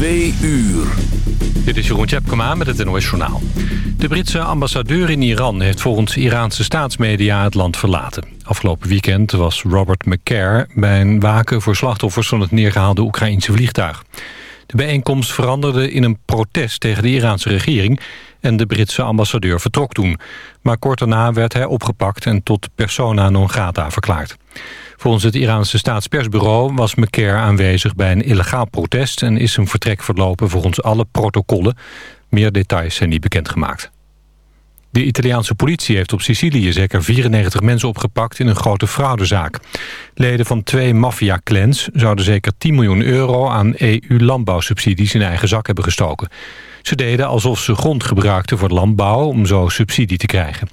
Twee uur. Dit is Jeroen Tjepkema met het NOS Journaal. De Britse ambassadeur in Iran heeft volgens Iraanse staatsmedia het land verlaten. Afgelopen weekend was Robert McCare bij een waken voor slachtoffers van het neergehaalde Oekraïnse vliegtuig. De bijeenkomst veranderde in een protest tegen de Iraanse regering... en de Britse ambassadeur vertrok toen. Maar kort daarna werd hij opgepakt en tot persona non grata verklaard. Volgens het Iraanse staatspersbureau was McCare aanwezig bij een illegaal protest... en is zijn vertrek verlopen volgens alle protocollen. Meer details zijn niet bekendgemaakt. De Italiaanse politie heeft op Sicilië zeker 94 mensen opgepakt in een grote fraudezaak. Leden van twee maffia-clans zouden zeker 10 miljoen euro aan EU-landbouwsubsidies in eigen zak hebben gestoken. Ze deden alsof ze grond gebruikten voor landbouw om zo subsidie te krijgen.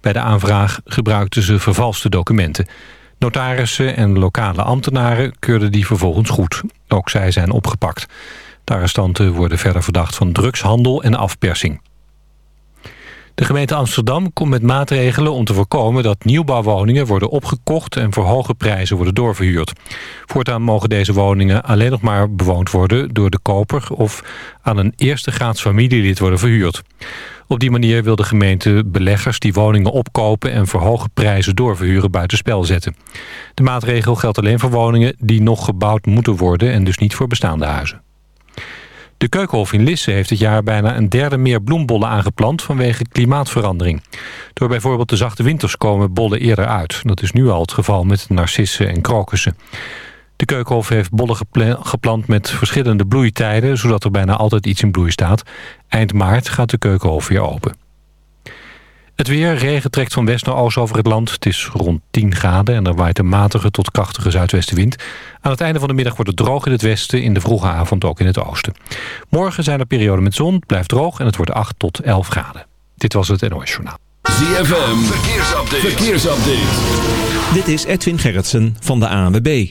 Bij de aanvraag gebruikten ze vervalste documenten. Notarissen en lokale ambtenaren keurden die vervolgens goed. Ook zij zijn opgepakt. De arrestanten worden verder verdacht van drugshandel en afpersing. De gemeente Amsterdam komt met maatregelen om te voorkomen dat nieuwbouwwoningen worden opgekocht en voor hoge prijzen worden doorverhuurd. Voortaan mogen deze woningen alleen nog maar bewoond worden door de koper of aan een eerste graads familielid worden verhuurd. Op die manier wil de gemeente beleggers die woningen opkopen en voor hoge prijzen doorverhuren buitenspel zetten. De maatregel geldt alleen voor woningen die nog gebouwd moeten worden en dus niet voor bestaande huizen. De Keukenhof in Lisse heeft dit jaar bijna een derde meer bloembollen aangeplant vanwege klimaatverandering. Door bijvoorbeeld de zachte winters komen bollen eerder uit. Dat is nu al het geval met narcissen en krokussen. De Keukenhof heeft bollen geplant met verschillende bloeitijden... zodat er bijna altijd iets in bloei staat. Eind maart gaat de Keukenhof weer open. Het weer, regen trekt van west naar oost over het land. Het is rond 10 graden en er waait een matige tot krachtige zuidwestenwind. Aan het einde van de middag wordt het droog in het westen, in de vroege avond ook in het oosten. Morgen zijn er perioden met zon, het blijft droog en het wordt 8 tot 11 graden. Dit was het NOS Journaal. ZFM, verkeersupdate. verkeersupdate. Dit is Edwin Gerritsen van de ANWB.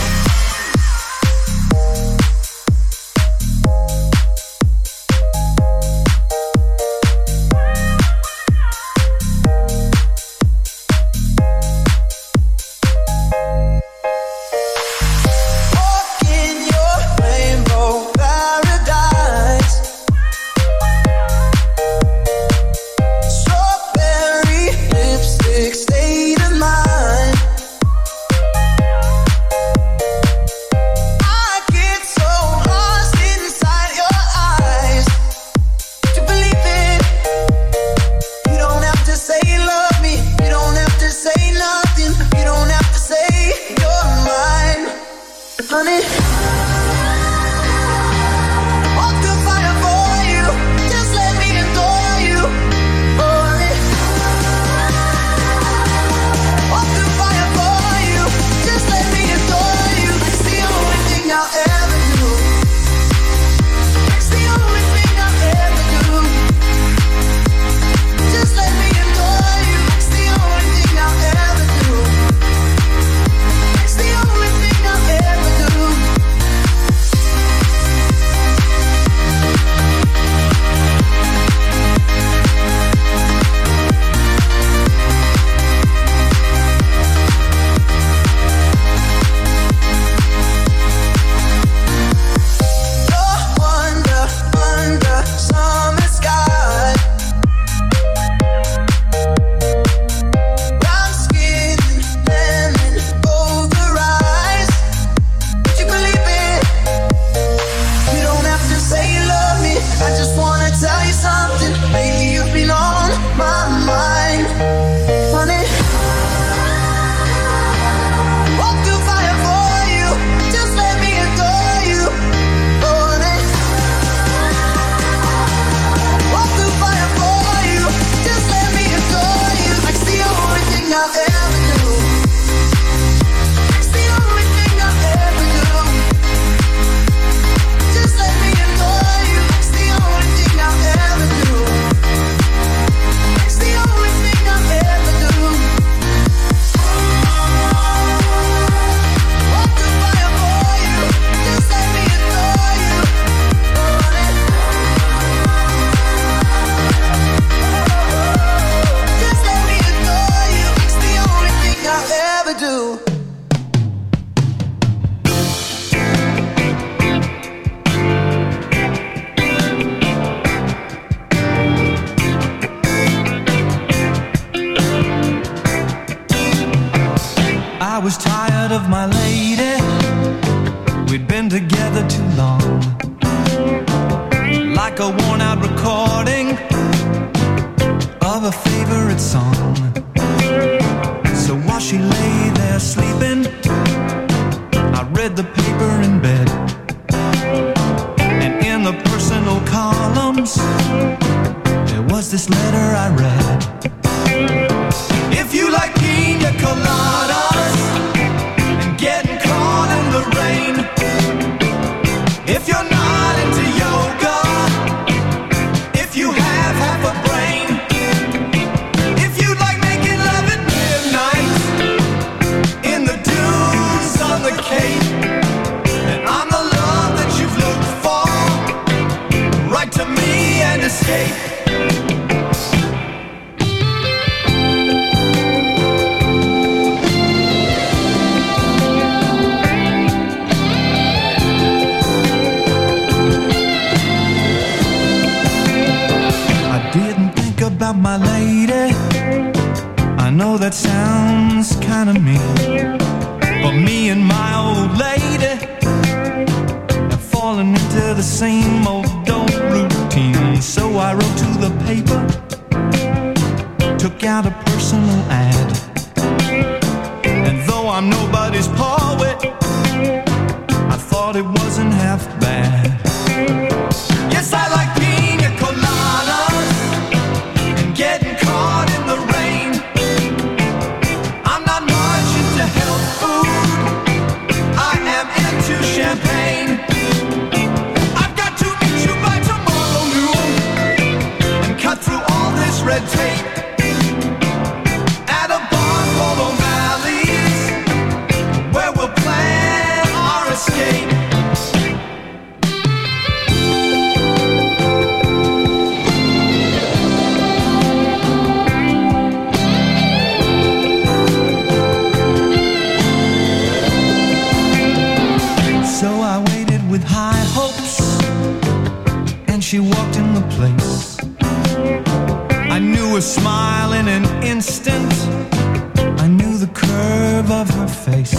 above her face.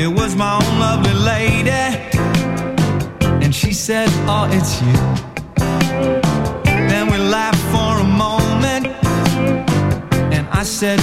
It was my own lovely lady, and she said, Oh, it's you. Then we laughed for a moment, and I said,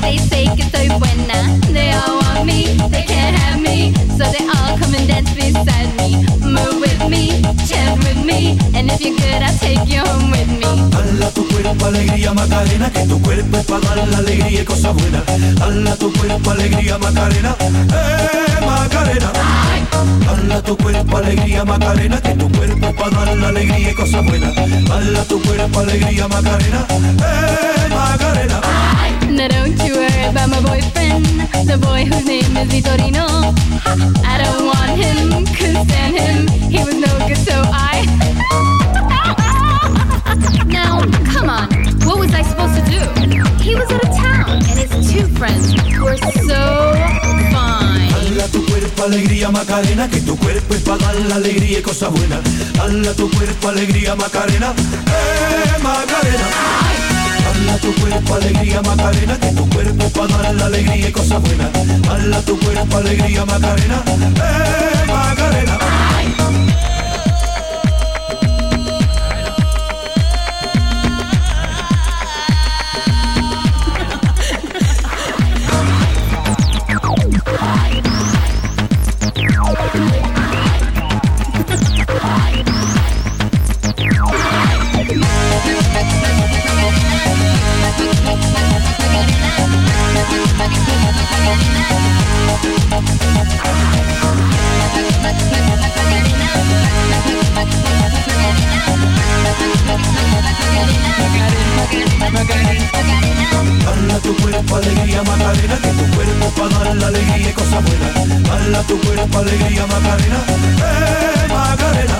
they say so buena. They all want me, they can't have me, so they all come and dance beside me. Move with me, with me, and if you're I'll take you home with me. Hala tu cuerpo alegría Macarena, que tu cuerpo la alegría y tu cuerpo alegría Macarena, eh Macarena. Tu cuerpo alegría Macarena, que tu cuerpo la alegría y tu cuerpo alegría Macarena, eh Macarena. Ay. No, don't you worry about my boyfriend, the boy whose name is Vitorino. I don't want him, couldn't stand him. He was no good, so I. now, come on, what was I supposed to do? He was out of town, and his two friends were so fine. Dala tu cuerpo alegría Macarena, que tu cuerpo es para dar la alegría y cosas buenas. Dala tu cuerpo alegría Macarena, eh Macarena. Ay. A tu cuerpo alegría Macarena, que tu cuerpo para dar la alegría y cosas buenas. Dale a tu cuerpo alegría Macarena, eh Macarena. Dale a tu cuerpo alegría Macarena, que tu cuerpo para dar la alegría y cosas buenas. Dale a tu cuerpo alegría Macarena, eh Macarena.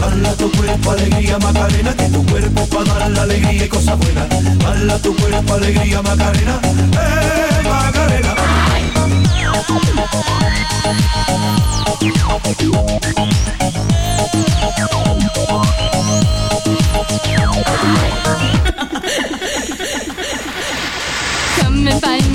Dale a tu cuerpo alegría Macarena, que tu cuerpo para dar la alegría y cosas buenas. Dale a tu cuerpo alegría Macarena, eh Macarena. Come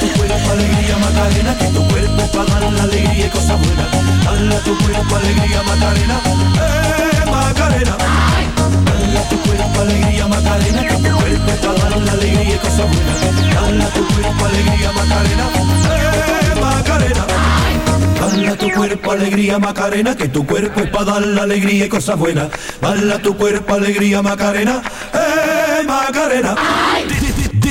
Tu cuerpo alegría Macarena, que tu cuerpo para dar la alegría y cosas buenas. Dale tu cuerpo alegría Macarena, eh Macarena. Dale tu cuerpo alegría Macarena, que tu cuerpo para dar la alegría y cosas buenas. Dale tu cuerpo alegría Macarena, eh Macarena. Dale tu cuerpo alegría Macarena, que tu cuerpo es para dar la alegría y cosas buenas. Dale a tu cuerpo alegría Macarena, eh Macarena. Dit,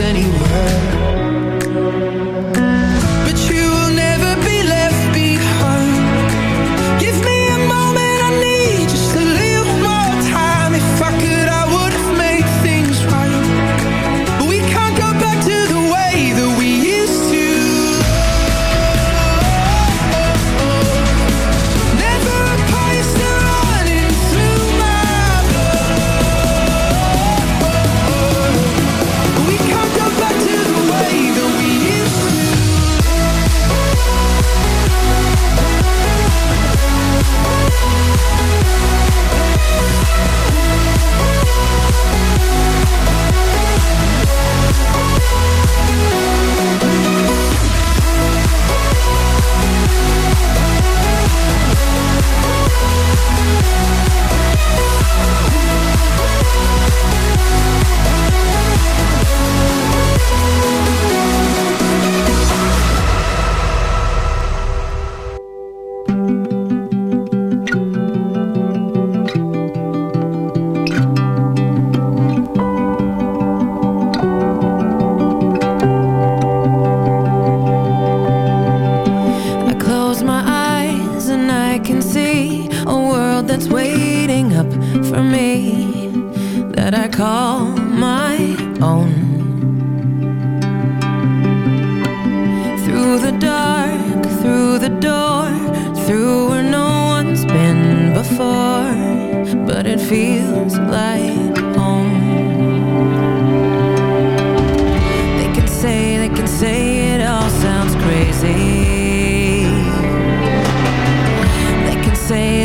Anywhere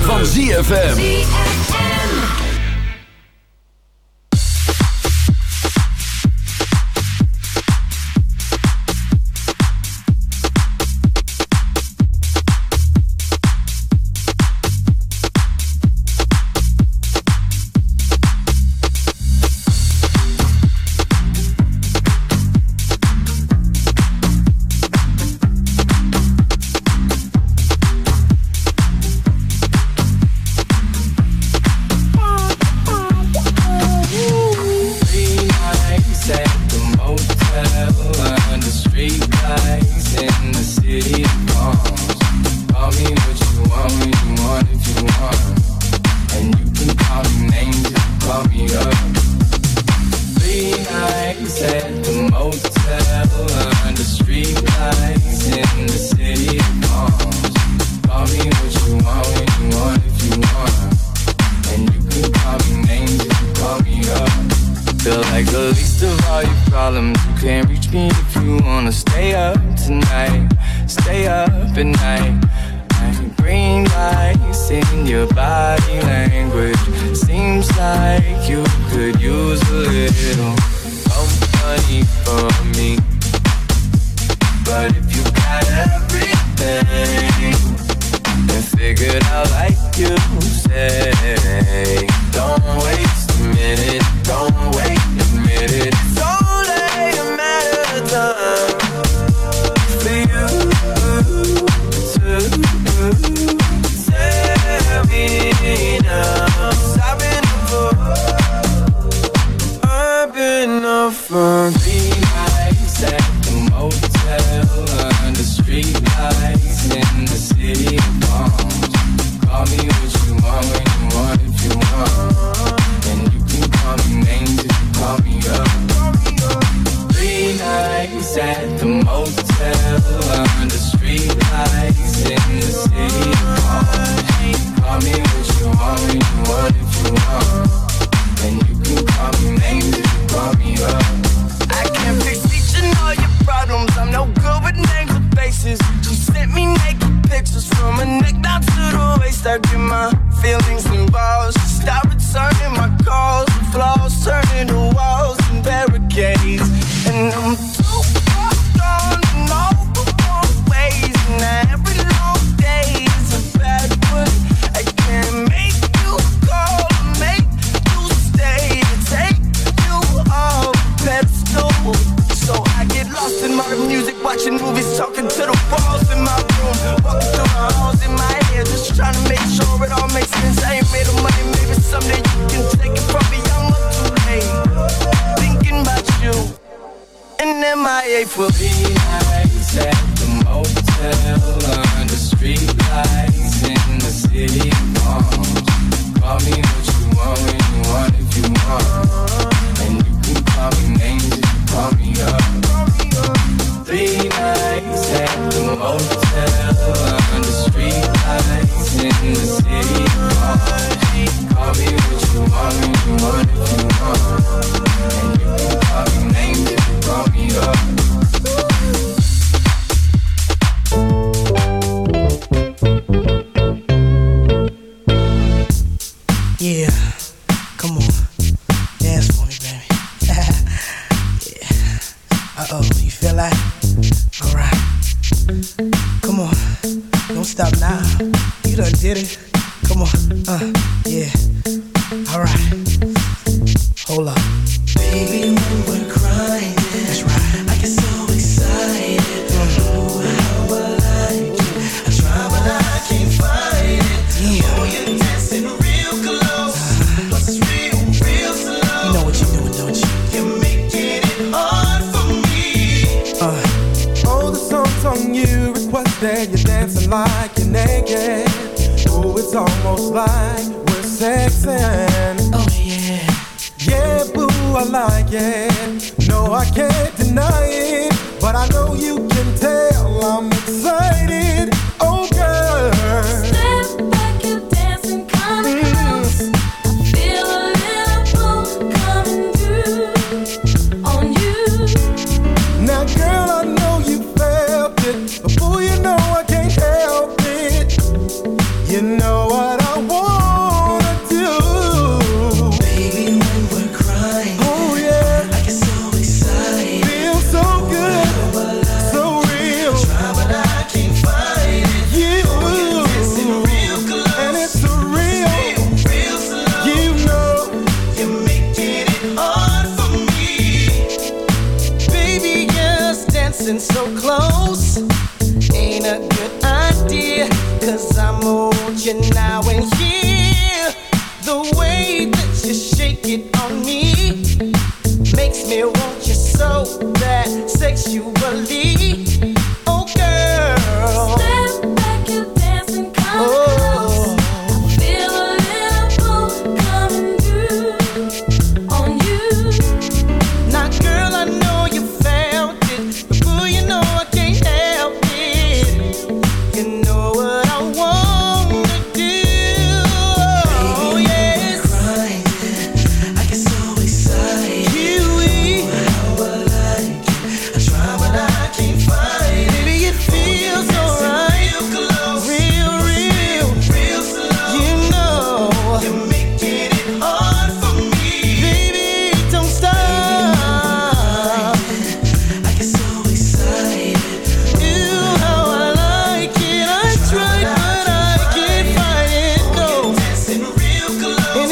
van ZFM.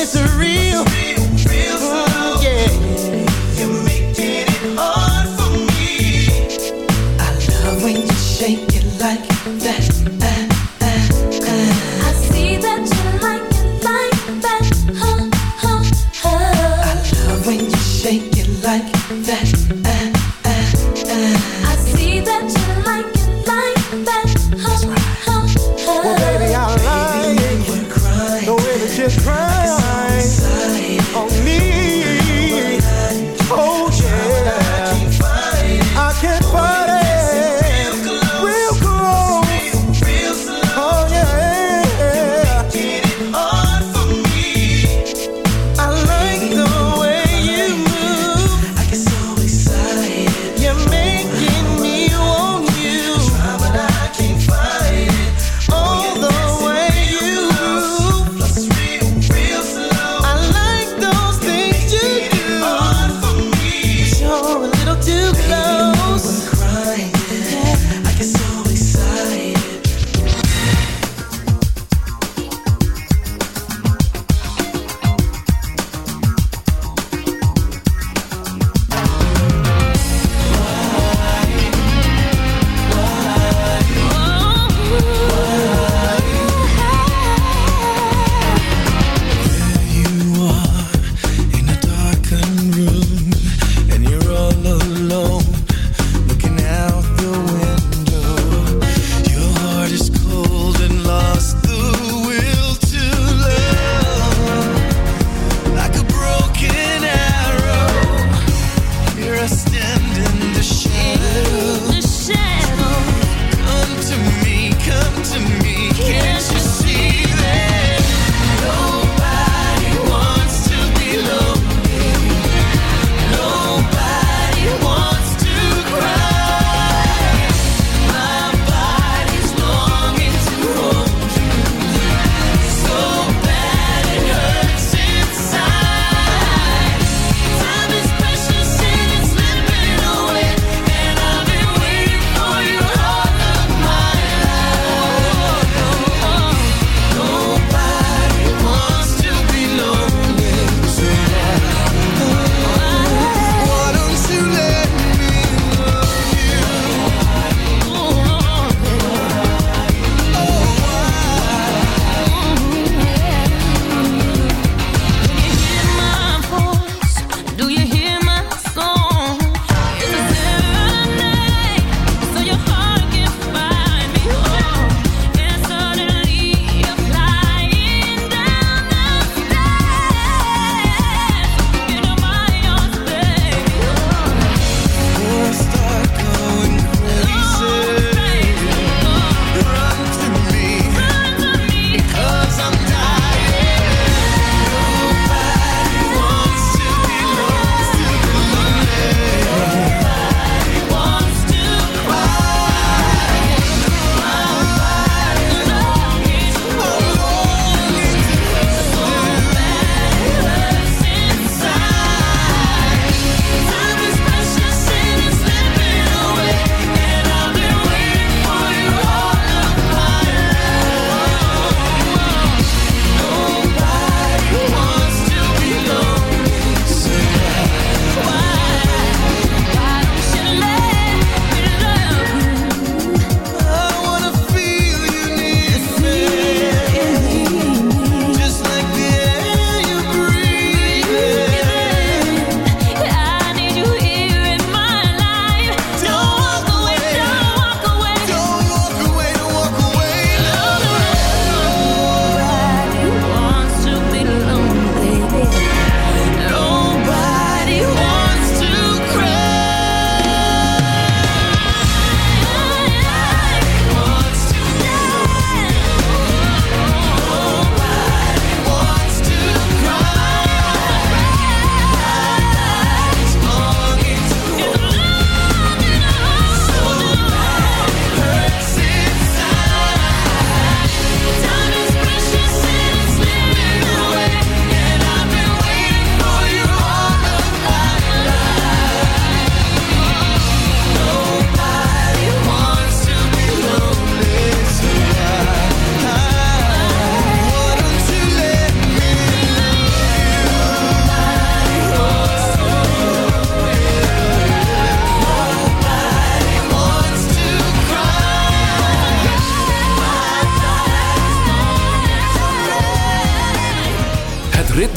It's a real,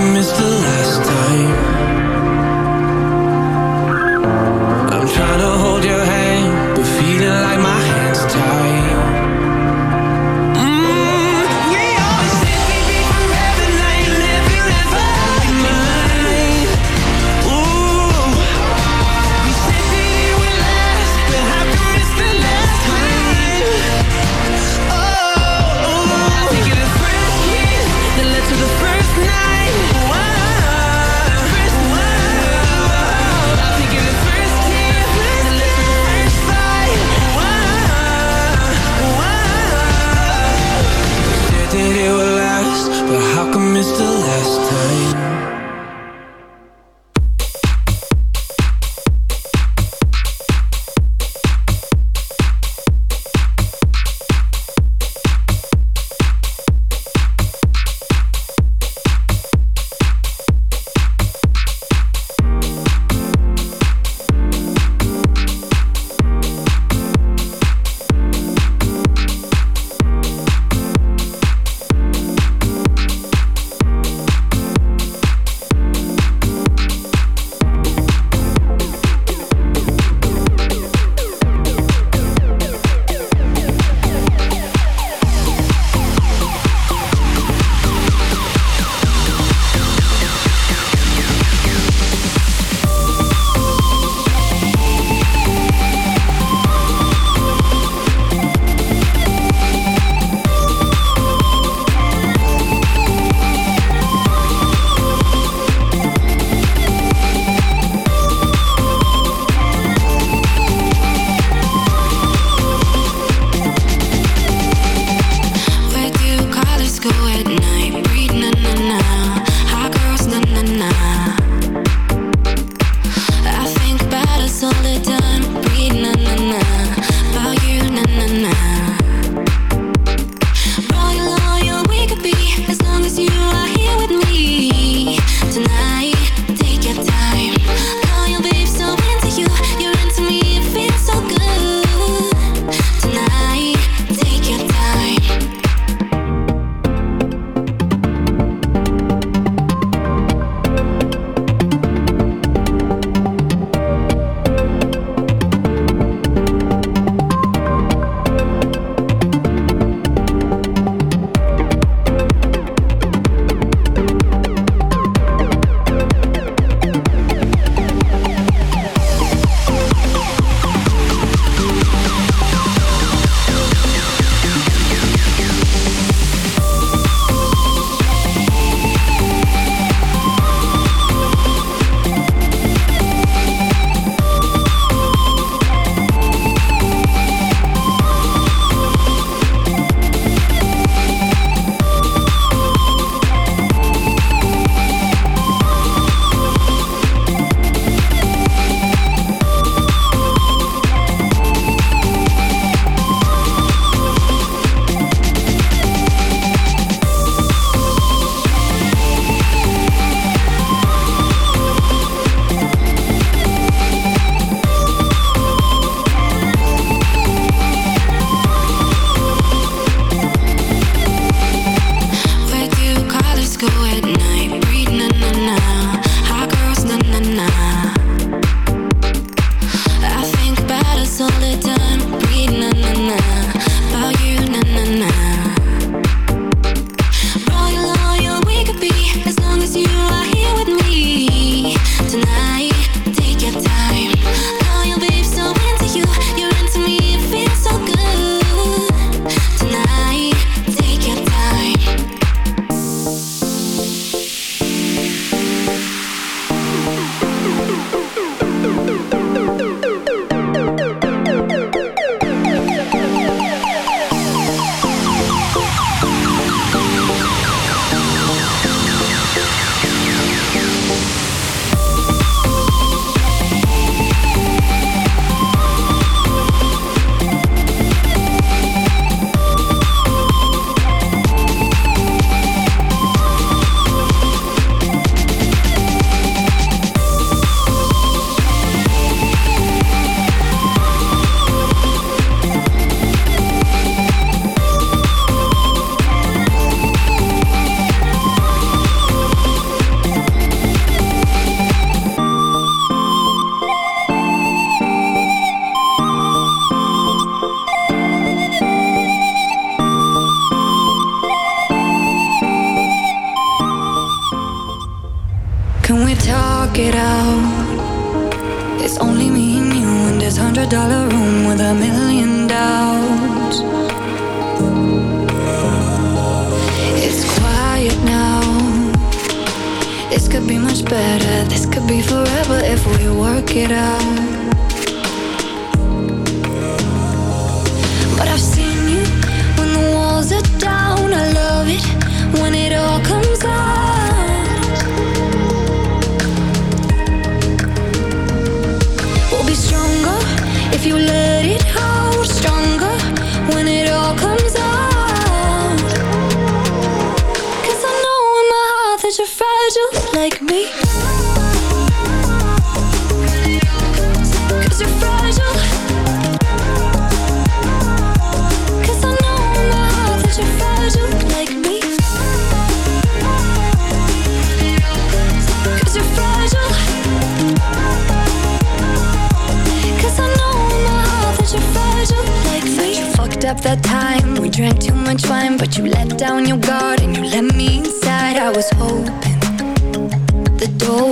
miss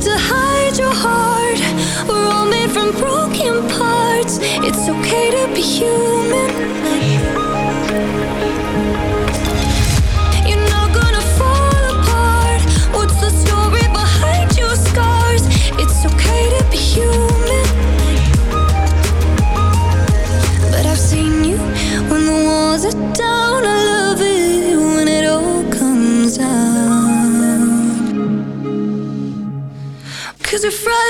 to hide your heart. We're all made from broken parts. It's okay to be human.